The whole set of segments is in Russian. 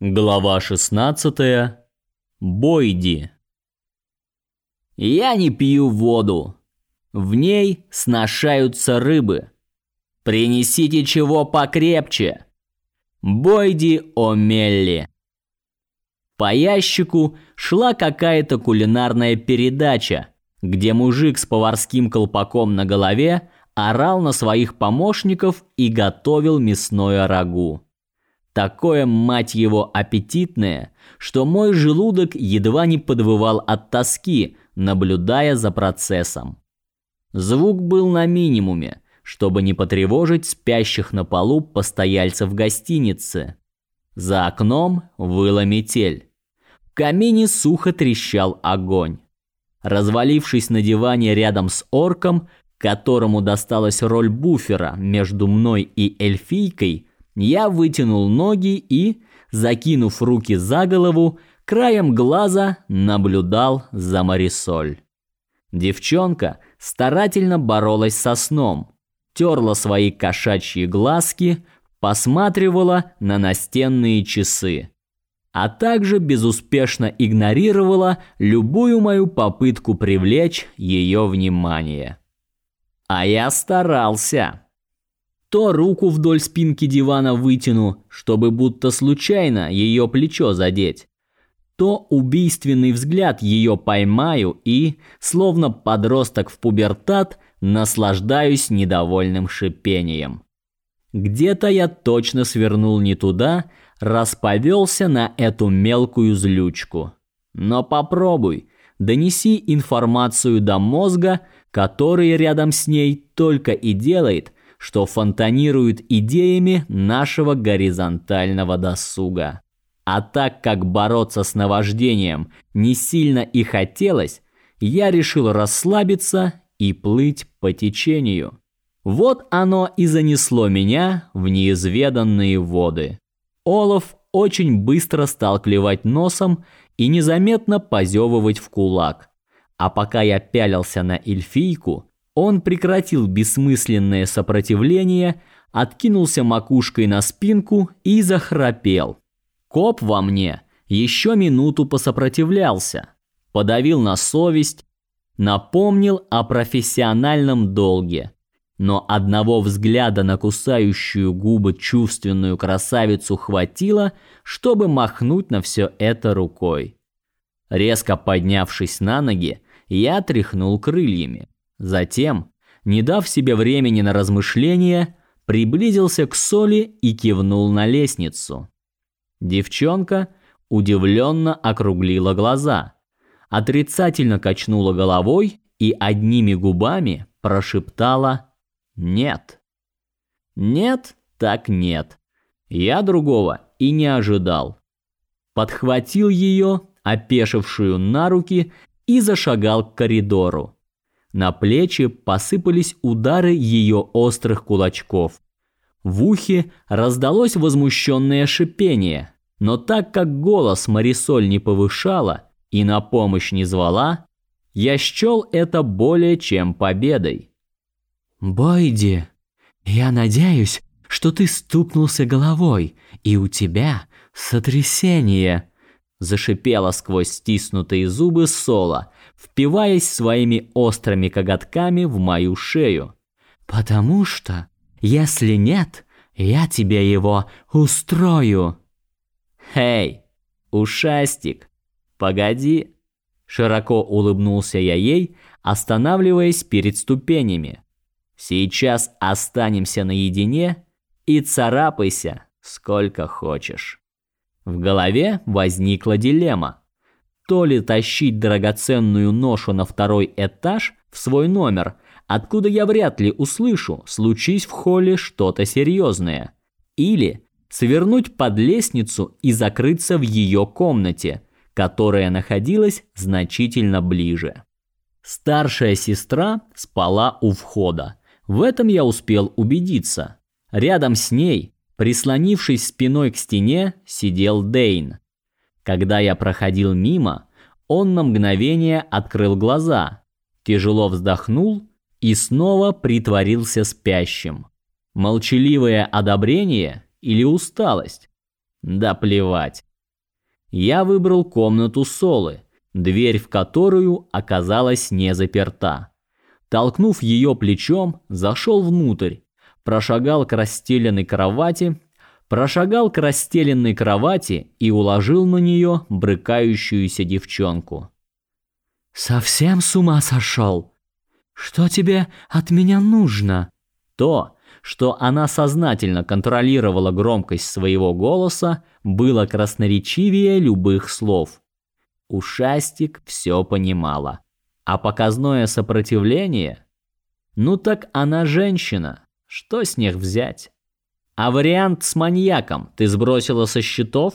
Глава 16. Бойди. Я не пью воду. В ней сношаются рыбы. Принесите чего покрепче. Бойди О'Мелли. По ящику шла какая-то кулинарная передача, где мужик с поварским колпаком на голове орал на своих помощников и готовил мясное рагу. Такое, мать его, аппетитное, что мой желудок едва не подвывал от тоски, наблюдая за процессом. Звук был на минимуме, чтобы не потревожить спящих на полу постояльцев гостиницы. За окном выла метель. В камине сухо трещал огонь. Развалившись на диване рядом с орком, которому досталась роль буфера между мной и эльфийкой, я вытянул ноги и, закинув руки за голову, краем глаза наблюдал за Марисоль. Девчонка старательно боролась со сном, терла свои кошачьи глазки, посматривала на настенные часы, а также безуспешно игнорировала любую мою попытку привлечь ее внимание. А я старался то руку вдоль спинки дивана вытяну, чтобы будто случайно ее плечо задеть, то убийственный взгляд ее поймаю и, словно подросток в пубертат, наслаждаюсь недовольным шипением. Где-то я точно свернул не туда, расповелся на эту мелкую злючку. Но попробуй, донеси информацию до мозга, который рядом с ней только и делает – что фонтанирует идеями нашего горизонтального досуга. А так как бороться с наваждением не сильно и хотелось, я решил расслабиться и плыть по течению. Вот оно и занесло меня в неизведанные воды. Олаф очень быстро стал клевать носом и незаметно позевывать в кулак. А пока я пялился на эльфийку, он прекратил бессмысленное сопротивление, откинулся макушкой на спинку и захрапел. Коп во мне еще минуту посопротивлялся, подавил на совесть, напомнил о профессиональном долге. Но одного взгляда на кусающую губы чувственную красавицу хватило, чтобы махнуть на все это рукой. Резко поднявшись на ноги, я тряхнул крыльями. Затем, не дав себе времени на размышления, приблизился к Соли и кивнул на лестницу. Девчонка удивленно округлила глаза, отрицательно качнула головой и одними губами прошептала «нет». «Нет, так нет. Я другого и не ожидал». Подхватил ее, опешившую на руки, и зашагал к коридору. На плечи посыпались удары ее острых кулачков. В ухе раздалось возмущенное шипение, но так как голос Марисоль не повышала и на помощь не звала, я счел это более чем победой. «Бойди, я надеюсь, что ты стукнулся головой, и у тебя сотрясение», зашипела сквозь стиснутые зубы Сола, впиваясь своими острыми коготками в мою шею. «Потому что, если нет, я тебе его устрою». «Эй, ушастик, погоди!» Широко улыбнулся я ей, останавливаясь перед ступенями. «Сейчас останемся наедине и царапайся сколько хочешь». В голове возникла дилемма. То ли тащить драгоценную ношу на второй этаж в свой номер, откуда я вряд ли услышу, случись в холле что-то серьезное, или свернуть под лестницу и закрыться в ее комнате, которая находилась значительно ближе. Старшая сестра спала у входа. В этом я успел убедиться. Рядом с ней Прислонившись спиной к стене, сидел Дейн. Когда я проходил мимо, он на мгновение открыл глаза, тяжело вздохнул и снова притворился спящим. Молчаливое одобрение или усталость? Да плевать. Я выбрал комнату Солы, дверь в которую оказалась не заперта. Толкнув ее плечом, зашел внутрь, прошагал к расстеленной кровати, прошагал к расстеленной кровати и уложил на нее брыкающуюся девчонку. Совсем с ума сошел? Что тебе от меня нужно? То, что она сознательно контролировала громкость своего голоса, было красноречивее любых слов. Ушастик все понимала. А показное сопротивление? Ну так она женщина. Что с них взять? А вариант с маньяком ты сбросила со счетов?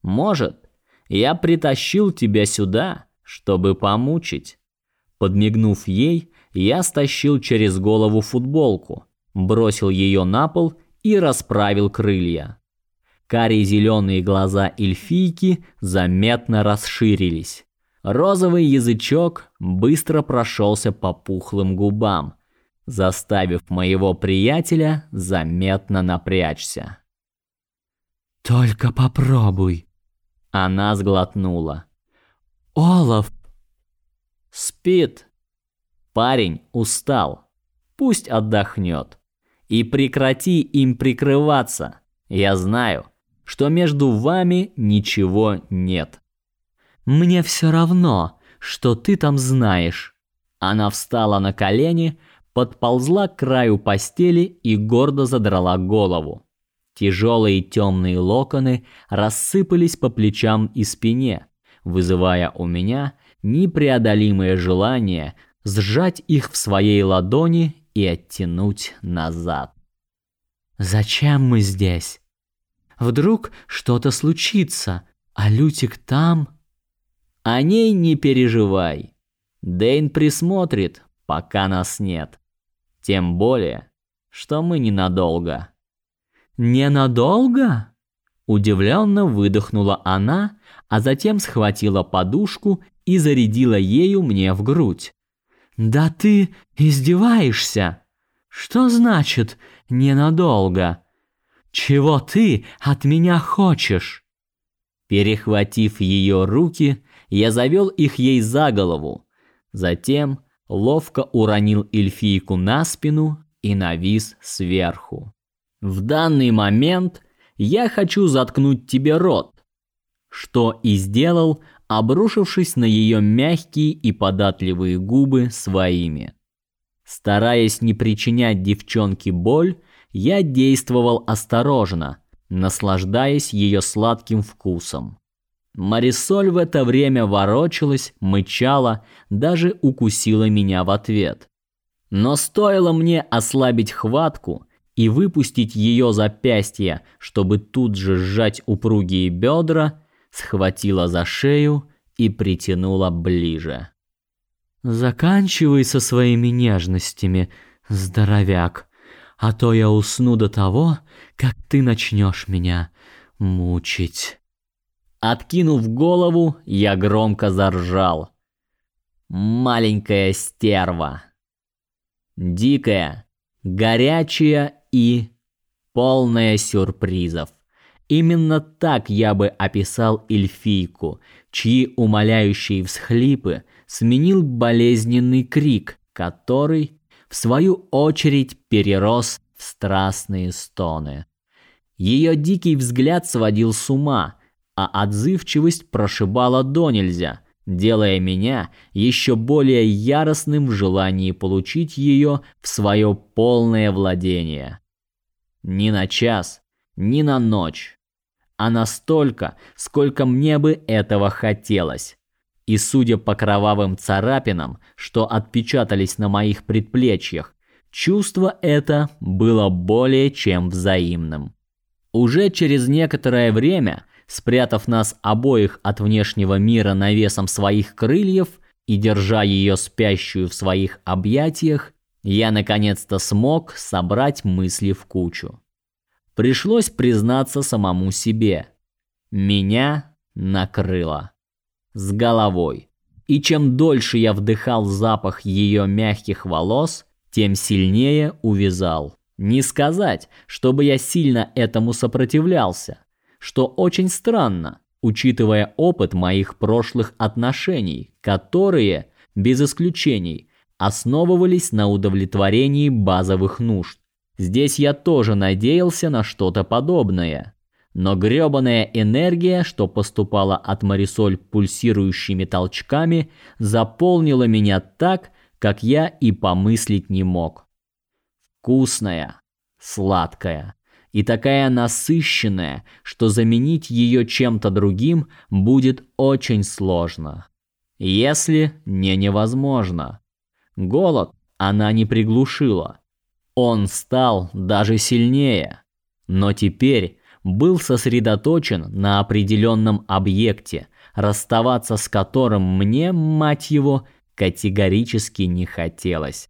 Может, я притащил тебя сюда, чтобы помучить. Подмигнув ей, я стащил через голову футболку, бросил ее на пол и расправил крылья. Карие зеленые глаза эльфийки заметно расширились. Розовый язычок быстро прошелся по пухлым губам, заставив моего приятеля заметно напрячься. «Только попробуй!» Она сглотнула. «Олаф!» «Спит!» Парень устал. Пусть отдохнет. И прекрати им прикрываться. Я знаю, что между вами ничего нет. Мне все равно, что ты там знаешь. Она встала на колени, подползла к краю постели и гордо задрала голову. Тяжелые темные локоны рассыпались по плечам и спине, вызывая у меня непреодолимое желание сжать их в своей ладони и оттянуть назад. Зачем мы здесь? Вдруг что-то случится, а Лютик там? О ней не переживай. Дэйн присмотрит, пока нас нет. Тем более, что мы ненадолго. Ненадолго? Удивленно выдохнула она, а затем схватила подушку и зарядила ею мне в грудь. Да ты издеваешься? Что значит ненадолго? Чего ты от меня хочешь? Перехватив ее руки, я завел их ей за голову. Затем ловко уронил эльфийку на спину и навис сверху. В данный момент я хочу заткнуть тебе рот. Что и сделал, обрушившись на ее мягкие и податливые губы своими. Стараясь не причинять девчонке боль, я действовал осторожно, наслаждаясь ее сладким вкусом. Марисоль в это время ворочалась, мычала, даже укусила меня в ответ. Но стоило мне ослабить хватку и выпустить ее запястье, чтобы тут же сжать упругие бедра, схватила за шею и притянула ближе. Заканчивай со своими нежностями, здоровяк, а то я усну до того, как ты начнешь меня мучить. Откинув голову, я громко заржал. Маленькая стерва. Дикая, горячая и полная сюрпризов. Именно так я бы описал эльфийку, чьи умоляющие всхлипы сменил болезненный крик, который, в свою очередь, перерос в страстные стоны. Ее дикий взгляд сводил с ума – а отзывчивость прошибала до нельзя, делая меня еще более яростным в желании получить ее в свое полное владение. Ни на час, ни на ночь, а настолько, сколько мне бы этого хотелось. И судя по кровавым царапинам, что отпечатались на моих предплечьях, чувство это было более чем взаимным. Уже через некоторое время спрятав нас обоих от внешнего мира навесом своих крыльев и держа ее спящую в своих объятиях, я наконец-то смог собрать мысли в кучу. Пришлось признаться самому себе. Меня накрыло. С головой. И чем дольше я вдыхал запах ее мягких волос, тем сильнее увязал. Не сказать, чтобы я сильно этому сопротивлялся что очень странно, учитывая опыт моих прошлых отношений, которые, без исключений, основывались на удовлетворении базовых нужд. Здесь я тоже надеялся на что-то подобное. Но грёбаная энергия, что поступала от Марисоль пульсирующими толчками, заполнила меня так, как я и помыслить не мог. Вкусная, сладкая и такая насыщенная, что заменить ее чем-то другим будет очень сложно. Если не невозможно. Голод она не приглушила. Он стал даже сильнее, но теперь был сосредоточен на определенном объекте, расставаться с которым мне, мать его, категорически не хотелось.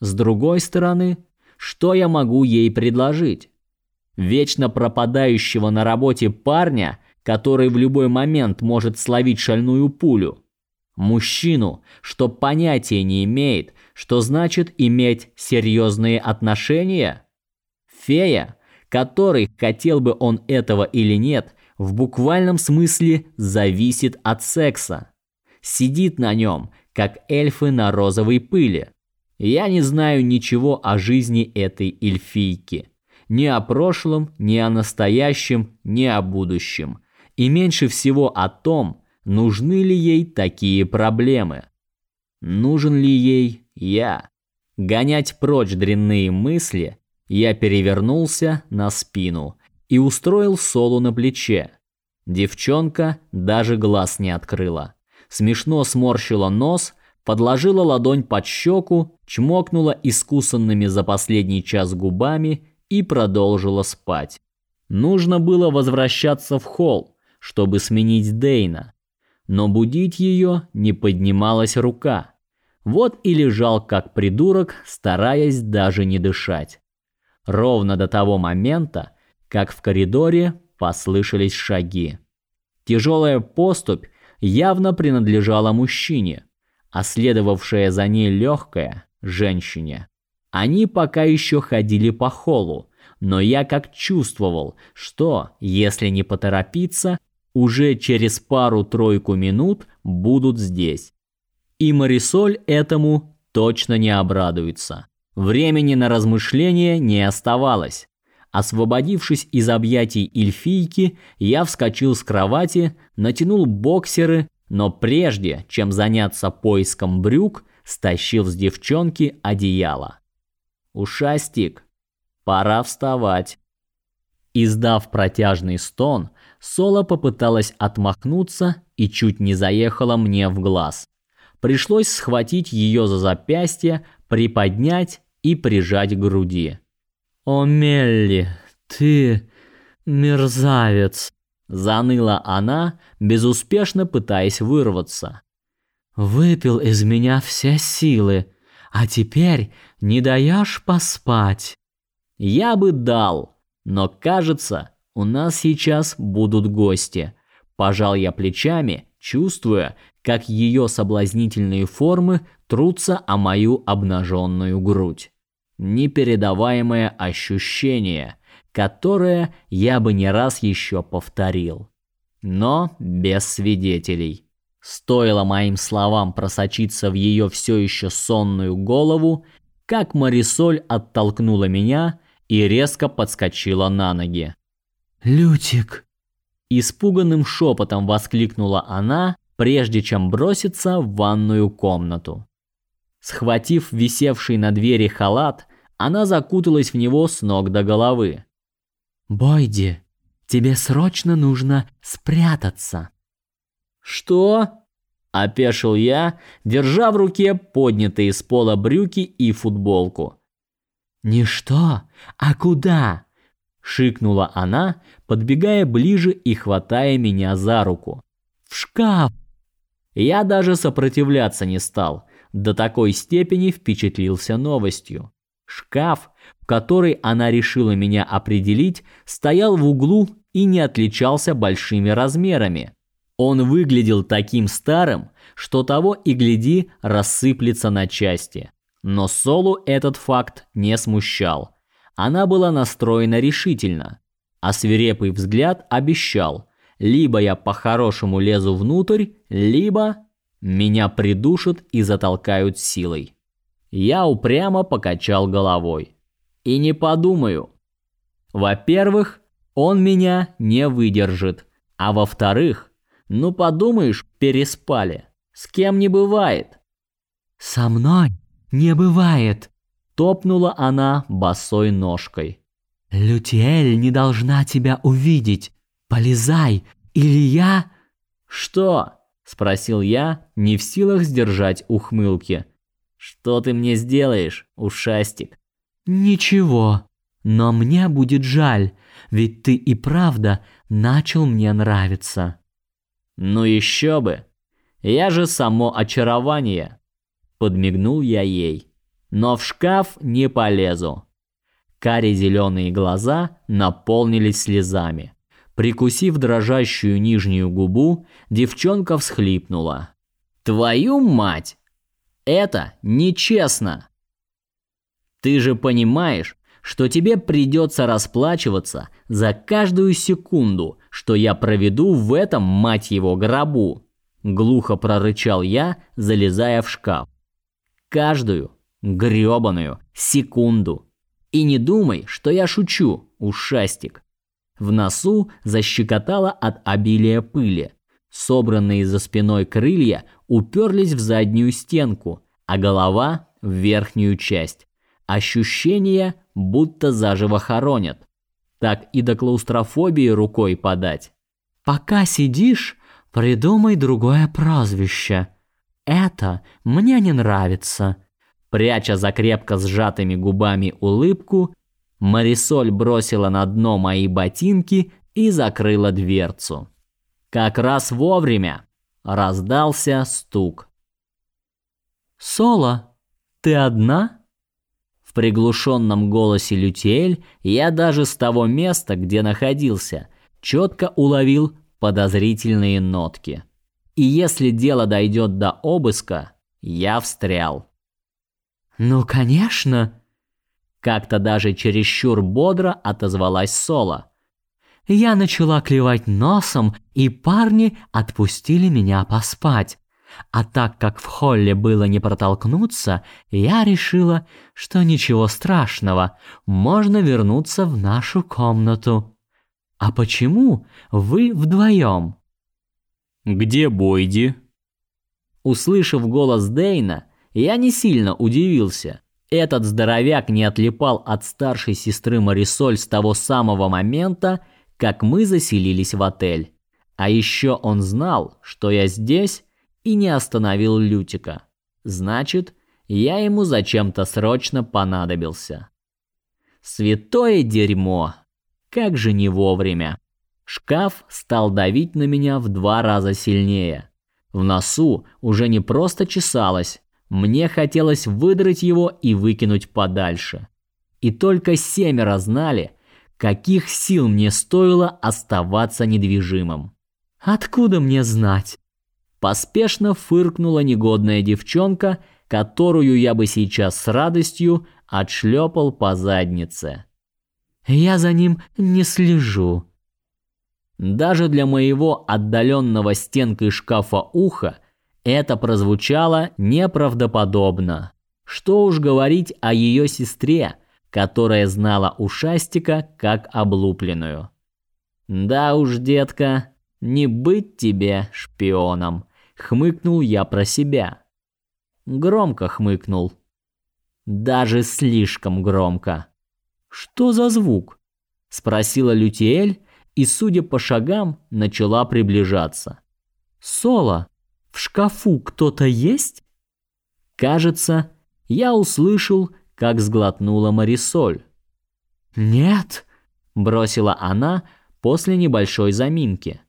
С другой стороны, что я могу ей предложить? Вечно пропадающего на работе парня, который в любой момент может словить шальную пулю. Мужчину, что понятия не имеет, что значит иметь серьезные отношения? Фея, который, хотел бы он этого или нет, в буквальном смысле зависит от секса. Сидит на нем, как эльфы на розовой пыли. Я не знаю ничего о жизни этой эльфийки. Ни о прошлом, ни о настоящем, ни о будущем. И меньше всего о том, нужны ли ей такие проблемы. Нужен ли ей я. Гонять прочь дрянные мысли, я перевернулся на спину и устроил Солу на плече. Девчонка даже глаз не открыла. Смешно сморщила нос, подложила ладонь под щеку, чмокнула искусанными за последний час губами и продолжила спать. Нужно было возвращаться в холл, чтобы сменить Дейна, но будить ее не поднималась рука. Вот и лежал как придурок, стараясь даже не дышать. Ровно до того момента, как в коридоре послышались шаги. Тяжелая поступь явно принадлежала мужчине, а следовавшая за ней легкая – женщине. Они пока еще ходили по холлу, но я как чувствовал, что, если не поторопиться, уже через пару-тройку минут будут здесь. И Марисоль этому точно не обрадуется. Времени на размышления не оставалось. Освободившись из объятий эльфийки, я вскочил с кровати, натянул боксеры, но прежде, чем заняться поиском брюк, стащил с девчонки одеяло. Ушастик, пора вставать. Издав протяжный стон, Соло попыталась отмахнуться и чуть не заехала мне в глаз. Пришлось схватить ее за запястье, приподнять и прижать к груди. «О, Мелли, ты мерзавец!» Заныла она, безуспешно пытаясь вырваться. «Выпил из меня все силы, а теперь не даешь поспать». «Я бы дал, но кажется, у нас сейчас будут гости». Пожал я плечами, чувствуя, как ее соблазнительные формы трутся о мою обнаженную грудь. Непередаваемое ощущение, которое я бы не раз еще повторил. Но без свидетелей. Стоило моим словам просочиться в ее все еще сонную голову, как Марисоль оттолкнула меня и резко подскочила на ноги. «Лютик!» Испуганным шепотом воскликнула она, прежде чем броситься в ванную комнату. Схватив висевший на двери халат, она закуталась в него с ног до головы. «Бойди, тебе срочно нужно спрятаться». «Что?» – опешил я, держа в руке поднятые с пола брюки и футболку. «Не что, а куда?» – шикнула она, подбегая ближе и хватая меня за руку. «В шкаф!» Я даже сопротивляться не стал, до такой степени впечатлился новостью. Шкаф, в который она решила меня определить, стоял в углу и не отличался большими размерами. Он выглядел таким старым, что того и гляди рассыплется на части. Но Солу этот факт не смущал. Она была настроена решительно, а свирепый взгляд обещал: Либо я по-хорошему лезу внутрь, либо меня придушат и затолкают силой. Я упрямо покачал головой. И не подумаю. Во-первых, он меня не выдержит. А во-вторых, ну подумаешь, переспали. С кем не бывает. Со мной не бывает, топнула она босой ножкой. Лютиэль не должна тебя увидеть. Полезай, или я Что? спросил я, не в силах сдержать ухмылки. Что ты мне сделаешь, ушастик? Ничего. Но мне будет жаль, ведь ты и правда начал мне нравиться. Ну еще бы. Я же само очарование. Подмигнул я ей. Но в шкаф не полезу. Кари зеленые глаза наполнились слезами. Прикусив дрожащую нижнюю губу, девчонка всхлипнула. Твою мать! Это нечестно. Ты же понимаешь, что тебе придется расплачиваться за каждую секунду, что я проведу в этом мать его гробу, глухо прорычал я, залезая в шкаф. Каждую грёбаную секунду. И не думай, что я шучу, ушастик. В носу защекотало от обилия пыли. Собранные за спиной крылья уперлись в заднюю стенку, а голова в верхнюю часть. Ощущение, будто заживо хоронят. Так и до клаустрофобии рукой подать. Пока сидишь, придумай другое прозвище. Это мне не нравится. Пряча за крепко сжатыми губами улыбку, Марисоль бросила на дно мои ботинки и закрыла дверцу. Как раз вовремя раздался стук. «Соло, ты одна?» В приглушенном голосе Лютиэль я даже с того места, где находился, четко уловил подозрительные нотки. И если дело дойдет до обыска, я встрял. «Ну, конечно!» Как-то даже чересчур бодро отозвалась Соло. Я начала клевать носом, и парни отпустили меня поспать. А так как в холле было не протолкнуться, я решила, что ничего страшного, можно вернуться в нашу комнату. А почему вы вдвоем? Где Бойди? Услышав голос Дейна, я не сильно удивился. Этот здоровяк не отлипал от старшей сестры Марисоль с того самого момента, как мы заселились в отель. А еще он знал, что я здесь и не остановил Лютика. Значит, я ему зачем-то срочно понадобился. Святое дерьмо. Как же не вовремя. Шкаф стал давить на меня в два раза сильнее. В носу уже не просто чесалось, мне хотелось выдрать его и выкинуть подальше. И только семеро знали, каких сил мне стоило оставаться недвижимым. Откуда мне знать? Поспешно фыркнула негодная девчонка, которую я бы сейчас с радостью отшлепал по заднице. Я за ним не слежу. Даже для моего отдаленного стенкой шкафа уха это прозвучало неправдоподобно. Что уж говорить о ее сестре, которая знала ушастика как облупленную. Да уж, детка, не быть тебе шпионом, хмыкнул я про себя. Громко хмыкнул. Даже слишком громко. Что за звук? спросила Лютиэль и, судя по шагам, начала приближаться. Соло, в шкафу кто-то есть? Кажется, я услышал, как сглотнула Марисоль. Нет, бросила она после небольшой заминки.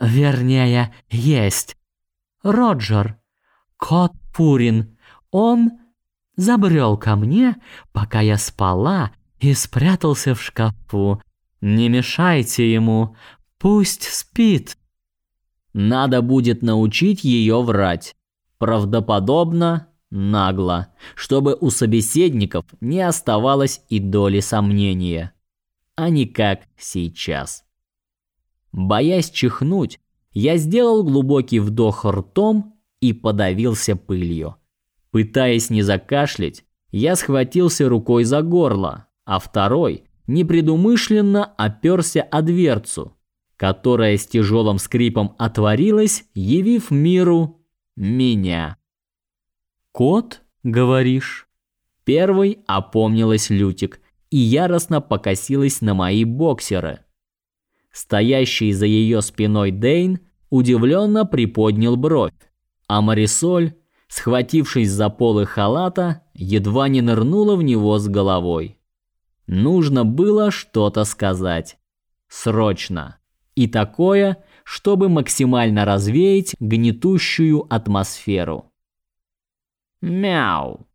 Вернее, есть. Роджер, кот Пурин, он забрел ко мне, пока я спала, и спрятался в шкафу. Не мешайте ему, пусть спит. Надо будет научить ее врать. Правдоподобно, нагло, чтобы у собеседников не оставалось и доли сомнения. А не как сейчас. Боясь чихнуть, я сделал глубокий вдох ртом и подавился пылью. Пытаясь не закашлять, я схватился рукой за горло, а второй непредумышленно оперся о дверцу, которая с тяжелым скрипом отворилась, явив миру меня. «Кот, говоришь?» Первый опомнилась Лютик и яростно покосилась на мои боксеры. Стоящий за ее спиной Дейн удивленно приподнял бровь, а Марисоль, схватившись за полы халата, едва не нырнула в него с головой. Нужно было что-то сказать. Срочно. И такое, чтобы максимально развеять гнетущую атмосферу. Мяу.